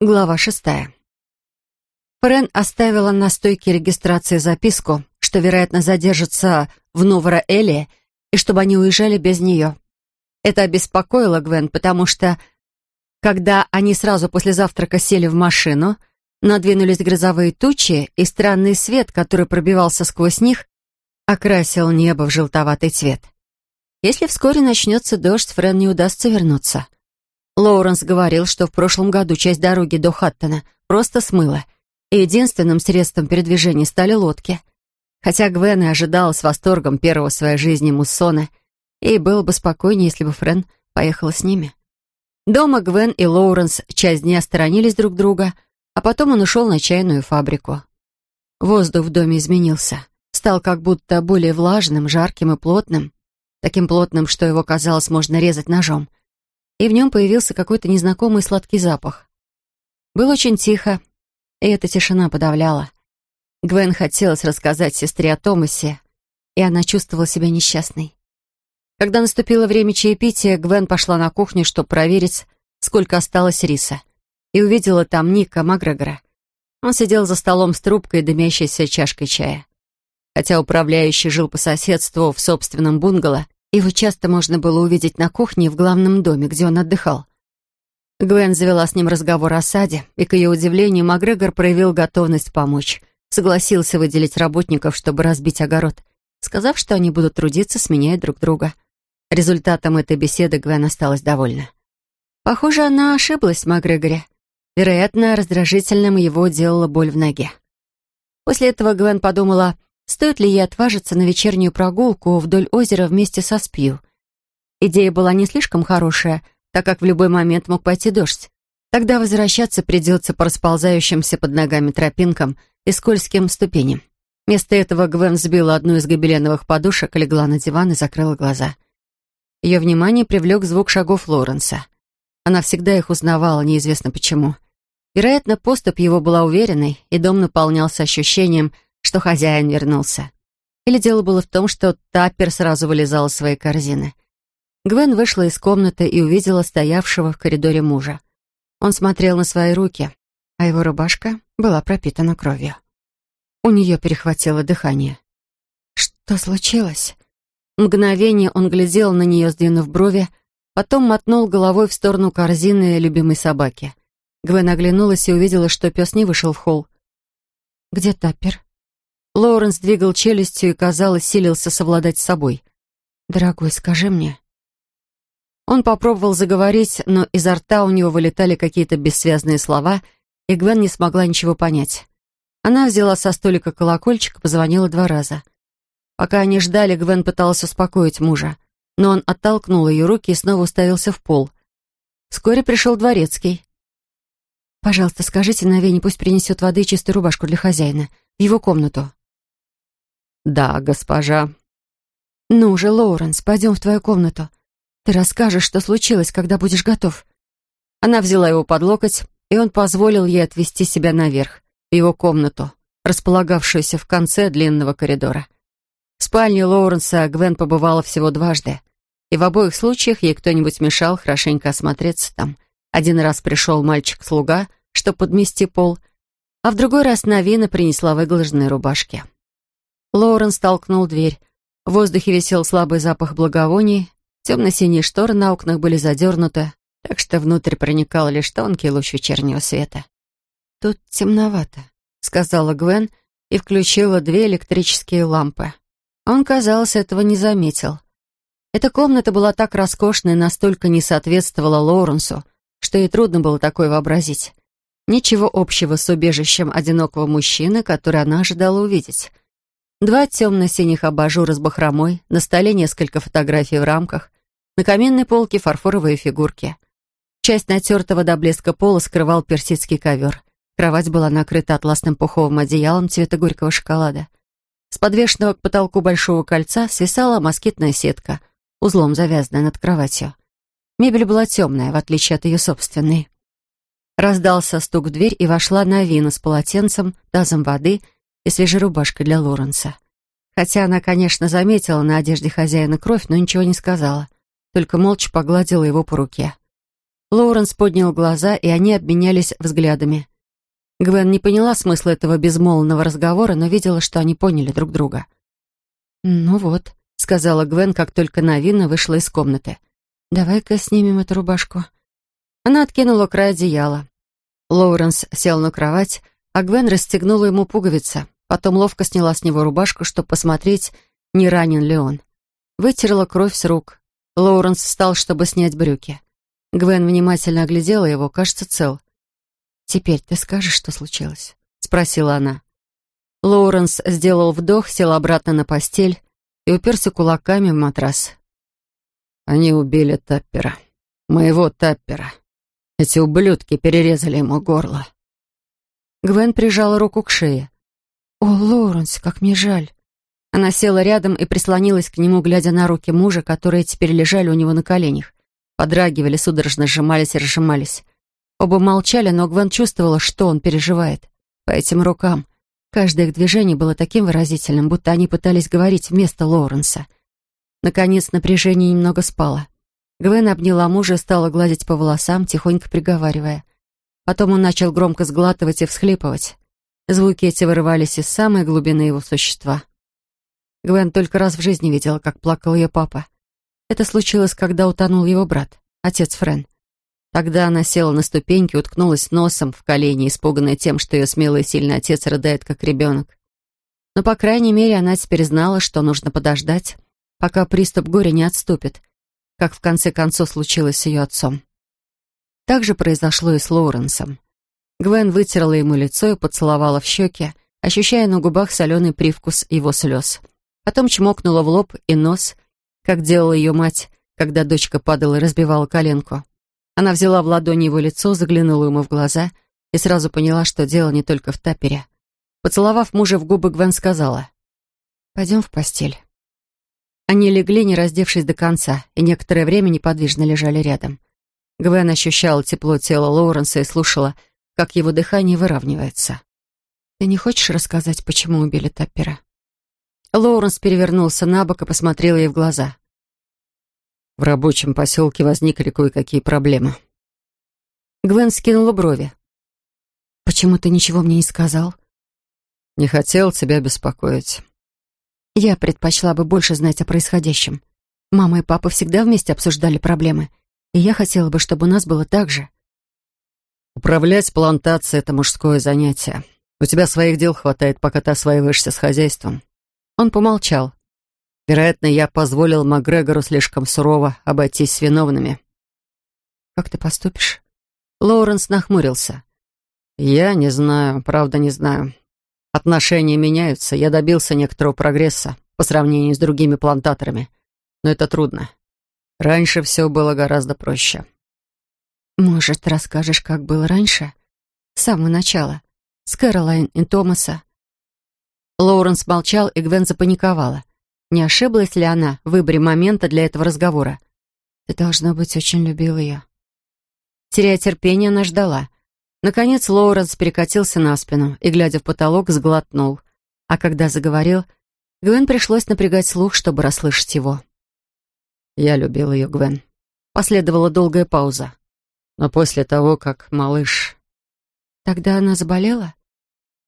Глава шестая. Френ оставила на стойке регистрации записку, что, вероятно, задержится в Новора-Эле, и чтобы они уезжали без нее. Это обеспокоило Гвен, потому что, когда они сразу после завтрака сели в машину, надвинулись грозовые тучи, и странный свет, который пробивался сквозь них, окрасил небо в желтоватый цвет. Если вскоре начнется дождь, Френ не удастся вернуться. Лоуренс говорил, что в прошлом году часть дороги до Хаттона просто смыло, и единственным средством передвижения стали лодки. Хотя Гвен и ожидала с восторгом первого в своей жизни муссона, и было бы спокойнее, если бы Френ поехала с ними. Дома Гвен и Лоуренс часть дня сторонились друг друга, а потом он ушел на чайную фабрику. Воздух в доме изменился, стал как будто более влажным, жарким и плотным, таким плотным, что его, казалось, можно резать ножом — и в нем появился какой-то незнакомый сладкий запах. Было очень тихо, и эта тишина подавляла. Гвен хотелось рассказать сестре о Томасе, и она чувствовала себя несчастной. Когда наступило время чаепития, Гвен пошла на кухню, чтобы проверить, сколько осталось риса, и увидела там Ника Макгрегора. Он сидел за столом с трубкой и дымящейся чашкой чая. Хотя управляющий жил по соседству в собственном бунгало, его часто можно было увидеть на кухне в главном доме, где он отдыхал. Гвен завела с ним разговор о саде, и, к ее удивлению, Макгрегор проявил готовность помочь. Согласился выделить работников, чтобы разбить огород, сказав, что они будут трудиться, сменяя друг друга. Результатом этой беседы Гвен осталась довольна. Похоже, она ошиблась в Макгрегоре. Вероятно, раздражительным его делала боль в ноге. После этого Гвен подумала, Стоит ли ей отважиться на вечернюю прогулку вдоль озера вместе со Спью? Идея была не слишком хорошая, так как в любой момент мог пойти дождь. Тогда возвращаться придется по расползающимся под ногами тропинкам и скользким ступеням. Вместо этого Гвен сбила одну из гобеленовых подушек, легла на диван и закрыла глаза. Ее внимание привлек звук шагов Лоренса. Она всегда их узнавала, неизвестно почему. Вероятно, поступь его была уверенной, и дом наполнялся ощущением, что хозяин вернулся. Или дело было в том, что Таппер сразу вылезал из своей корзины. Гвен вышла из комнаты и увидела стоявшего в коридоре мужа. Он смотрел на свои руки, а его рубашка была пропитана кровью. У нее перехватило дыхание. Что случилось? Мгновение он глядел на нее, сдвинув брови, потом мотнул головой в сторону корзины любимой собаки. Гвен оглянулась и увидела, что пес не вышел в холл. «Где Таппер?» Лоуренс двигал челюстью и, казалось, силился совладать с собой. «Дорогой, скажи мне». Он попробовал заговорить, но изо рта у него вылетали какие-то бессвязные слова, и Гвен не смогла ничего понять. Она взяла со столика колокольчик и позвонила два раза. Пока они ждали, Гвен пыталась успокоить мужа, но он оттолкнул ее руки и снова уставился в пол. Вскоре пришел дворецкий. «Пожалуйста, скажите Навене, пусть принесет воды и чистую рубашку для хозяина в его комнату». «Да, госпожа». «Ну же, Лоуренс, пойдем в твою комнату. Ты расскажешь, что случилось, когда будешь готов». Она взяла его под локоть, и он позволил ей отвести себя наверх, в его комнату, располагавшуюся в конце длинного коридора. В спальне Лоуренса Гвен побывала всего дважды, и в обоих случаях ей кто-нибудь мешал хорошенько осмотреться там. Один раз пришел мальчик-слуга, чтобы подмести пол, а в другой раз Навина принесла выглаженные рубашки. Лоуренс толкнул дверь. В воздухе висел слабый запах благовоний, темно-синие шторы на окнах были задернуты, так что внутрь проникал лишь тонкий луч вечернего света. «Тут темновато», — сказала Гвен и включила две электрические лампы. Он, казалось, этого не заметил. Эта комната была так роскошна и настолько не соответствовала Лоуренсу, что ей трудно было такое вообразить. Ничего общего с убежищем одинокого мужчины, который она ожидала увидеть — Два темно-синих абажура с бахромой, на столе несколько фотографий в рамках, на каменной полке фарфоровые фигурки. Часть натертого до блеска пола скрывал персидский ковер. Кровать была накрыта атласным пуховым одеялом цвета горького шоколада. С подвешенного к потолку большого кольца свисала москитная сетка, узлом завязанная над кроватью. Мебель была темная, в отличие от ее собственной. Раздался стук в дверь, и вошла Навина с полотенцем, тазом воды — и свежей рубашкой для Лоренса. Хотя она, конечно, заметила на одежде хозяина кровь, но ничего не сказала, только молча погладила его по руке. Лоуренс поднял глаза, и они обменялись взглядами. Гвен не поняла смысла этого безмолвного разговора, но видела, что они поняли друг друга. «Ну вот», — сказала Гвен, как только Навина вышла из комнаты. «Давай-ка снимем эту рубашку». Она откинула край одеяла. Лоуренс сел на кровать, а Гвен расстегнула ему пуговицы. Потом ловко сняла с него рубашку, чтобы посмотреть, не ранен ли он. Вытерла кровь с рук. Лоуренс встал, чтобы снять брюки. Гвен внимательно оглядела его, кажется, цел. «Теперь ты скажешь, что случилось?» — спросила она. Лоуренс сделал вдох, сел обратно на постель и уперся кулаками в матрас. «Они убили Таппера. Моего Таппера. Эти ублюдки перерезали ему горло». Гвен прижала руку к шее. «О, Лоуренс, как мне жаль!» Она села рядом и прислонилась к нему, глядя на руки мужа, которые теперь лежали у него на коленях. Подрагивали, судорожно сжимались и разжимались. Оба молчали, но Гвен чувствовала, что он переживает. По этим рукам. Каждое их движение было таким выразительным, будто они пытались говорить вместо Лоуренса. Наконец напряжение немного спало. Гвен обняла мужа и стала гладить по волосам, тихонько приговаривая. Потом он начал громко сглатывать и всхлипывать. Звуки эти вырывались из самой глубины его существа. Гвен только раз в жизни видела, как плакал ее папа. Это случилось, когда утонул его брат, отец Френ. Тогда она села на ступеньки, уткнулась носом в колени, испуганная тем, что ее смелый и сильный отец рыдает, как ребенок. Но, по крайней мере, она теперь знала, что нужно подождать, пока приступ горя не отступит, как в конце концов случилось с ее отцом. Так же произошло и с Лоуренсом. Гвен вытерла ему лицо и поцеловала в щеки, ощущая на губах соленый привкус его слез. Потом чмокнула в лоб и нос, как делала ее мать, когда дочка падала и разбивала коленку. Она взяла в ладони его лицо, заглянула ему в глаза и сразу поняла, что дело не только в тапере. Поцеловав мужа в губы, Гвен сказала, «Пойдем в постель». Они легли, не раздевшись до конца, и некоторое время неподвижно лежали рядом. Гвен ощущала тепло тела Лоуренса и слушала, как его дыхание выравнивается. «Ты не хочешь рассказать, почему убили Таппера?» Лоуренс перевернулся на бок и посмотрел ей в глаза. В рабочем поселке возникли кое-какие проблемы. Гвен скинула брови. «Почему ты ничего мне не сказал?» «Не хотел тебя беспокоить». «Я предпочла бы больше знать о происходящем. Мама и папа всегда вместе обсуждали проблемы, и я хотела бы, чтобы у нас было так же». «Управлять плантацией — это мужское занятие. У тебя своих дел хватает, пока ты осваиваешься с хозяйством». Он помолчал. Вероятно, я позволил Макгрегору слишком сурово обойтись с виновными. «Как ты поступишь?» Лоуренс нахмурился. «Я не знаю, правда не знаю. Отношения меняются, я добился некоторого прогресса по сравнению с другими плантаторами, но это трудно. Раньше все было гораздо проще». «Может, расскажешь, как было раньше? С самого начала, с Кэролайн и Томаса?» Лоуренс молчал, и Гвен запаниковала. Не ошиблась ли она в выборе момента для этого разговора? Ты, должно быть, очень любил ее. Теряя терпение, она ждала. Наконец Лоуренс перекатился на спину и, глядя в потолок, сглотнул. А когда заговорил, Гвен пришлось напрягать слух, чтобы расслышать его. «Я любил ее, Гвен». Последовала долгая пауза. «Но после того, как малыш...» «Тогда она заболела?»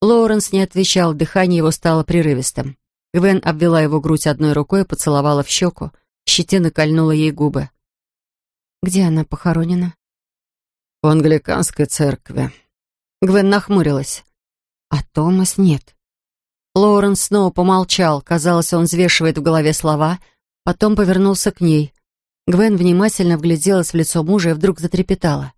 Лоуренс не отвечал, дыхание его стало прерывистым. Гвен обвела его грудь одной рукой и поцеловала в щеку. Щетина кольнула ей губы. «Где она похоронена?» «В англиканской церкви». Гвен нахмурилась. «А Томас нет». Лоуренс снова помолчал. Казалось, он взвешивает в голове слова, потом повернулся к ней. Гвен внимательно вгляделась в лицо мужа и вдруг затрепетала.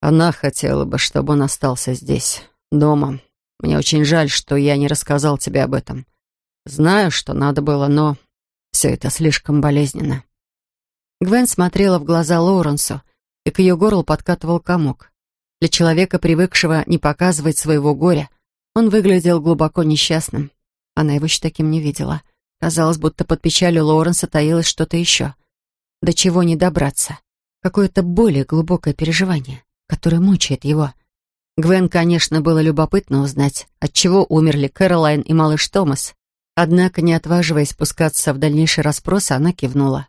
«Она хотела бы, чтобы он остался здесь, дома, мне очень жаль, что я не рассказал тебе об этом. Знаю, что надо было, но все это слишком болезненно». Гвен смотрела в глаза Лоуренсу, и к ее горлу подкатывал комок. Для человека, привыкшего не показывать своего горя, он выглядел глубоко несчастным. Она его еще таким не видела. Казалось, будто под печалью Лоуренса таилось что-то еще. До чего не добраться. Какое-то более глубокое переживание, которое мучает его — Гвен, конечно, было любопытно узнать, от чего умерли Кэролайн и малыш Томас. Однако, не отваживаясь спускаться в дальнейший расспрос, она кивнула.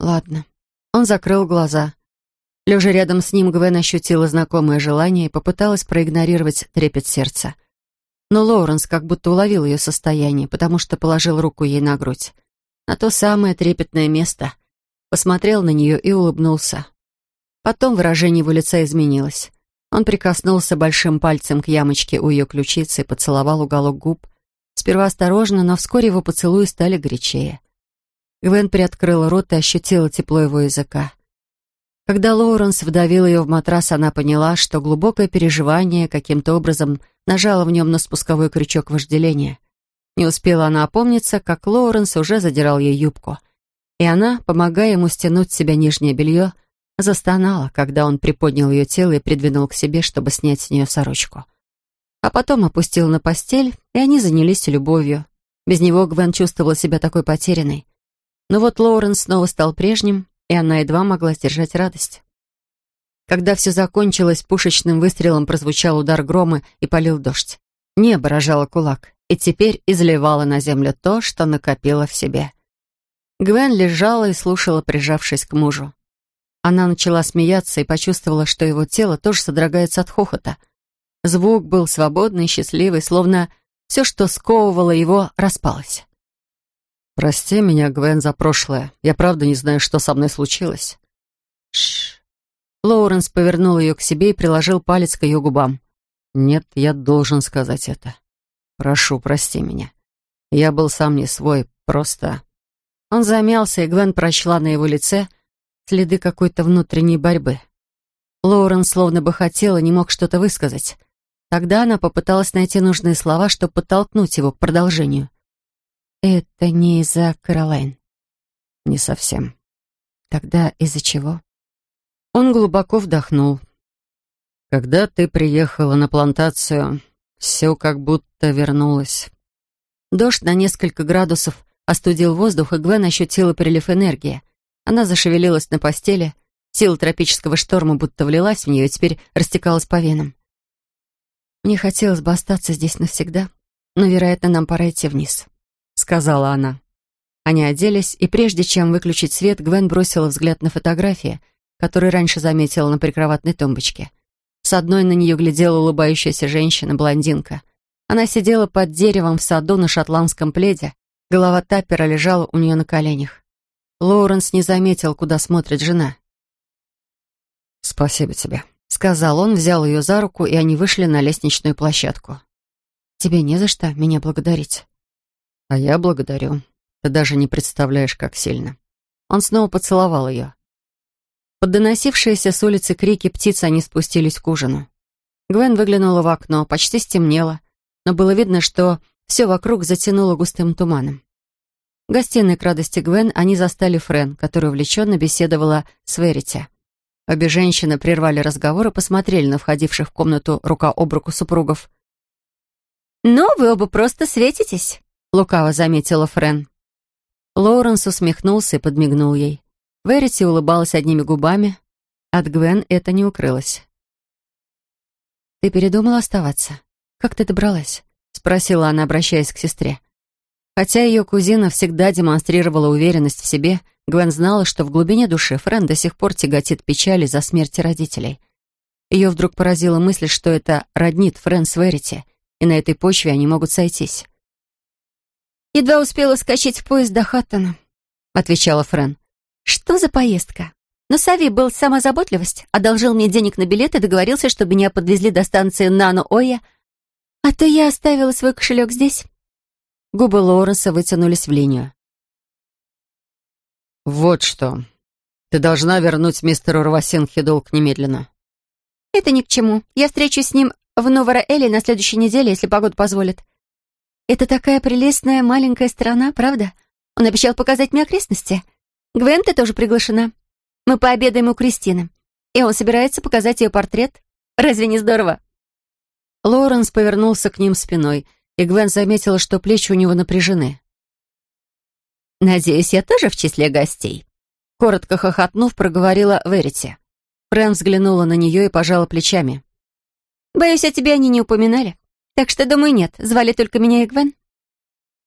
«Ладно». Он закрыл глаза. Лежа рядом с ним, Гвен ощутила знакомое желание и попыталась проигнорировать трепет сердца. Но Лоуренс как будто уловил ее состояние, потому что положил руку ей на грудь. На то самое трепетное место. Посмотрел на нее и улыбнулся. Потом выражение его лица изменилось. Он прикоснулся большим пальцем к ямочке у ее ключицы и поцеловал уголок губ. Сперва осторожно, но вскоре его поцелуи стали горячее. Гвен приоткрыла рот и ощутила тепло его языка. Когда Лоуренс вдавил ее в матрас, она поняла, что глубокое переживание каким-то образом нажало в нем на спусковой крючок вожделения. Не успела она опомниться, как Лоуренс уже задирал ей юбку. И она, помогая ему стянуть с себя нижнее белье, застонала, когда он приподнял ее тело и придвинул к себе, чтобы снять с нее сорочку. А потом опустил на постель, и они занялись любовью. Без него Гвен чувствовала себя такой потерянной. Но вот Лоуренс снова стал прежним, и она едва могла сдержать радость. Когда все закончилось, пушечным выстрелом прозвучал удар грома и полил дождь. Небо рожало кулак, и теперь изливало на землю то, что накопило в себе. Гвен лежала и слушала, прижавшись к мужу. Она начала смеяться и почувствовала, что его тело тоже содрогается от хохота. Звук был свободный, счастливый, словно все, что сковывало его, распалось. «Прости меня, Гвен, за прошлое. Я правда не знаю, что со мной случилось». Шш. Лоуренс повернул ее к себе и приложил палец к ее губам. «Нет, я должен сказать это. Прошу, прости меня. Я был сам не свой, просто...» Он замялся, и Гвен прочла на его лице следы какой-то внутренней борьбы. Лоуренс словно бы хотел и не мог что-то высказать. Тогда она попыталась найти нужные слова, чтобы подтолкнуть его к продолжению. «Это не из-за Каролайн?» «Не совсем». «Тогда из-за чего?» Он глубоко вдохнул. «Когда ты приехала на плантацию, все как будто вернулось». Дождь на несколько градусов остудил воздух, и Гвен ощутила прилив энергии. Она зашевелилась на постели, сила тропического шторма будто влилась в нее и теперь растекалась по венам. «Мне хотелось бы остаться здесь навсегда, но, вероятно, нам пора идти вниз» сказала она. Они оделись, и прежде чем выключить свет, Гвен бросила взгляд на фотографии, которые раньше заметила на прикроватной тумбочке. С одной на нее глядела улыбающаяся женщина-блондинка. Она сидела под деревом в саду на шотландском пледе, голова Таппера лежала у нее на коленях. Лоуренс не заметил, куда смотрит жена. «Спасибо тебе», — сказал он, взял ее за руку, и они вышли на лестничную площадку. «Тебе не за что меня благодарить». «А я благодарю. Ты даже не представляешь, как сильно». Он снова поцеловал ее. Под доносившиеся с улицы крики птиц они спустились к ужину. Гвен выглянула в окно, почти стемнело, но было видно, что все вокруг затянуло густым туманом. В гостиной к радости Гвен они застали Френ, которая увлеченно беседовала с Верити. Обе женщины прервали разговор и посмотрели на входивших в комнату рука об руку супругов. «Ну, вы оба просто светитесь», — лукаво заметила Френ. Лоуренс усмехнулся и подмигнул ей. Верити улыбалась одними губами. От Гвен это не укрылось. «Ты передумала оставаться? Как ты добралась?» — спросила она, обращаясь к сестре. Хотя ее кузина всегда демонстрировала уверенность в себе, Гвен знала, что в глубине души Френ до сих пор тяготит печали за смерти родителей. Ее вдруг поразила мысль, что это роднит Френ с Верити, и на этой почве они могут сойтись. «Едва успела скачать в поезд до Хаттона», — отвечала Френ. «Что за поездка? Но Сави был сама заботливость, одолжил мне денег на билет и договорился, чтобы меня подвезли до станции Нано-Оя, а то я оставила свой кошелек здесь». Губы Лоуренса вытянулись в линию. «Вот что. Ты должна вернуть мистеру Равасенхе долг немедленно». «Это ни к чему. Я встречусь с ним в Новора-Эле на следующей неделе, если погода позволит. Это такая прелестная маленькая страна, правда? Он обещал показать мне окрестности. Гвен, ты тоже приглашена. Мы пообедаем у Кристины. И он собирается показать ее портрет. Разве не здорово?» Лоуренс повернулся к ним спиной, и Гвен заметила, что плечи у него напряжены. «Надеюсь, я тоже в числе гостей?» Коротко хохотнув, проговорила Верити. Фрэн взглянула на нее и пожала плечами. «Боюсь, о тебе они не упоминали. Так что, думаю, нет. Звали только меня и Гвен.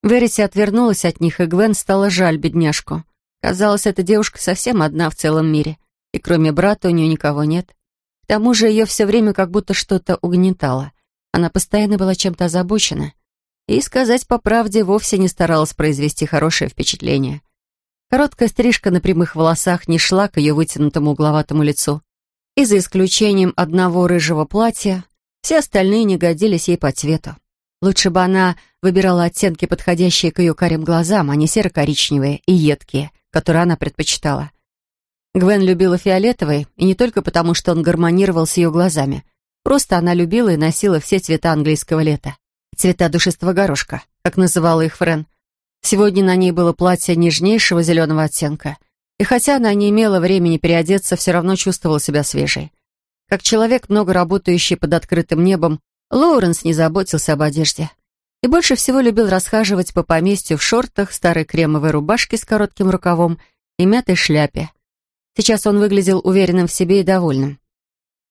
Верити отвернулась от них, и Гвен стала жаль бедняжку. Казалось, эта девушка совсем одна в целом мире. и кроме брата у нее никого нет. К тому же ее все время как будто что-то угнетало. Она постоянно была чем-то озабочена. И, сказать по правде, вовсе не старалась произвести хорошее впечатление. Короткая стрижка на прямых волосах не шла к ее вытянутому угловатому лицу. И за исключением одного рыжего платья, все остальные не годились ей по цвету. Лучше бы она выбирала оттенки, подходящие к ее карим глазам, а не серо-коричневые и едкие, которые она предпочитала. Гвен любила фиолетовый, и не только потому, что он гармонировал с ее глазами. Просто она любила и носила все цвета английского лета. Цвета душистого горошка, как называла их Френ. Сегодня на ней было платье нежнейшего зеленого оттенка. И хотя она не имела времени переодеться, все равно чувствовала себя свежей. Как человек, много работающий под открытым небом, Лоуренс не заботился об одежде. И больше всего любил расхаживать по поместью в шортах, старой кремовой рубашке с коротким рукавом и мятой шляпе. Сейчас он выглядел уверенным в себе и довольным.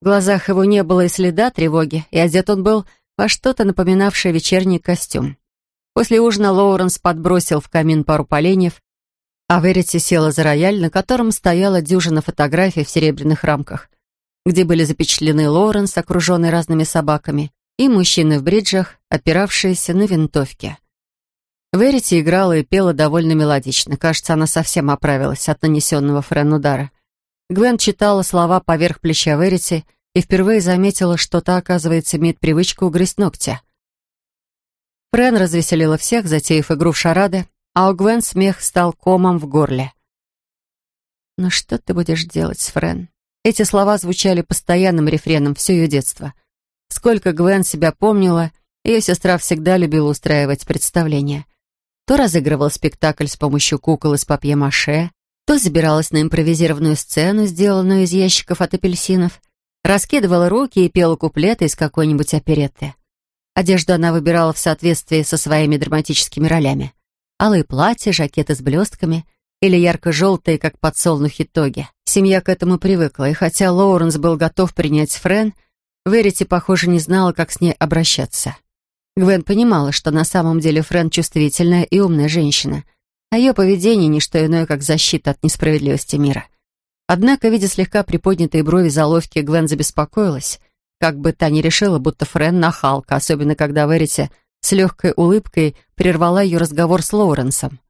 В глазах его не было и следа тревоги, и одет он был во что-то напоминавшее вечерний костюм. После ужина Лоуренс подбросил в камин пару поленьев, а Верити села за рояль, на котором стояла дюжина фотографий в серебряных рамках, где были запечатлены Лоуренс, окруженный разными собаками, и мужчины в бриджах, опиравшиеся на винтовке. Верити играла и пела довольно мелодично. Кажется, она совсем оправилась от нанесенного Френ удара. Гвен читала слова поверх плеча Верити и впервые заметила, что та, оказывается, имеет привычку угрызть ногтя. Френ развеселила всех, затеяв игру в шарады, а у Гвен смех стал комом в горле. «Ну что ты будешь делать с Френ?» Эти слова звучали постоянным рефреном все ее детство — Сколько Гвен себя помнила, ее сестра всегда любила устраивать представления. То разыгрывала спектакль с помощью кукол из папье-маше, то забиралась на импровизированную сцену, сделанную из ящиков от апельсинов, раскидывала руки и пела куплеты из какой-нибудь оперетты. Одежду она выбирала в соответствии со своими драматическими ролями. Алые платья, жакеты с блестками или ярко-желтые, как подсолнухи тоги. Семья к этому привыкла, и хотя Лоуренс был готов принять Френ — Верити, похоже, не знала, как с ней обращаться. Гвен понимала, что на самом деле Френ чувствительная и умная женщина, а ее поведение — не что иное, как защита от несправедливости мира. Однако, видя слегка приподнятые брови заловки, Гвен забеспокоилась, как бы та ни решила, будто Френ нахалка, особенно когда Верити с легкой улыбкой прервала ее разговор с Лоуренсом.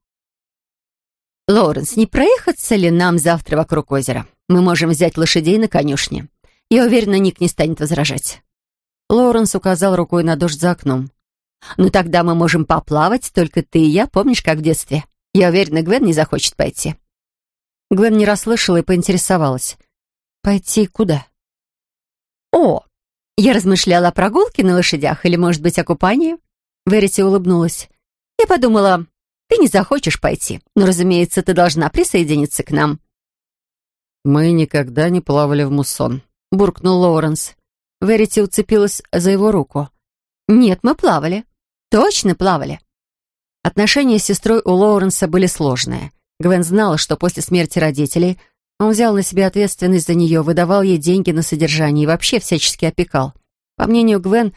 «Лоуренс, не проехаться ли нам завтра вокруг озера? Мы можем взять лошадей на конюшне. Я уверена, Ник не станет возражать. Лоуренс указал рукой на дождь за окном. «Ну тогда мы можем поплавать, только ты и я, помнишь, как в детстве? Я уверена, Гвен не захочет пойти». Гвен не расслышала и поинтересовалась. «Пойти куда?» «О, я размышляла о прогулке на лошадях или, может быть, о купании?» Верити улыбнулась. «Я подумала, ты не захочешь пойти, но, разумеется, ты должна присоединиться к нам». «Мы никогда не плавали в муссон», — буркнул Лоуренс. Верити уцепилась за его руку. «Нет, мы плавали. Точно плавали». Отношения с сестрой у Лоуренса были сложные. Гвен знала, что после смерти родителей он взял на себя ответственность за нее, выдавал ей деньги на содержание и вообще всячески опекал. По мнению Гвен,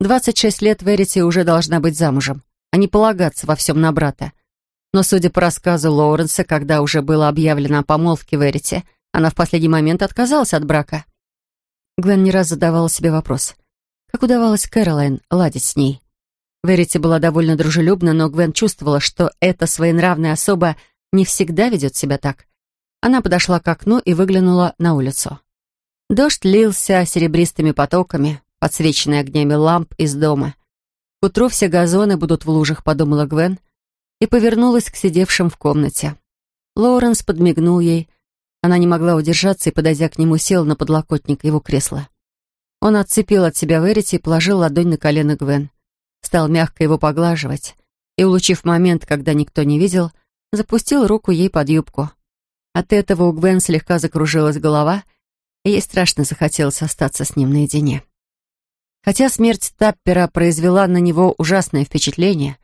26 лет Верити уже должна быть замужем, а не полагаться во всем на брата. Но, судя по рассказу Лоуренса, когда уже было объявлено о помолвке Верити, она в последний момент отказалась от брака. Гвен не раз задавала себе вопрос. Как удавалось Кэролайн ладить с ней? Верити была довольно дружелюбна, но Гвен чувствовала, что эта своенравная особа не всегда ведет себя так. Она подошла к окну и выглянула на улицу. Дождь лился серебристыми потоками, подсвеченный огнями ламп из дома. К утру все газоны будут в лужах, подумала Гвен, и повернулась к сидевшим в комнате. Лоуренс подмигнул ей, она не могла удержаться и, подойдя к нему, села на подлокотник его кресла. Он отцепил от себя Верити и положил ладонь на колено Гвен. Стал мягко его поглаживать и, улучив момент, когда никто не видел, запустил руку ей под юбку. От этого у Гвен слегка закружилась голова, и ей страшно захотелось остаться с ним наедине. Хотя смерть Таппера произвела на него ужасное впечатление,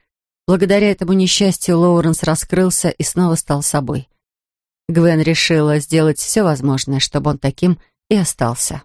благодаря этому несчастью Лоуренс раскрылся и снова стал собой. Гвен решила сделать все возможное, чтобы он таким и остался.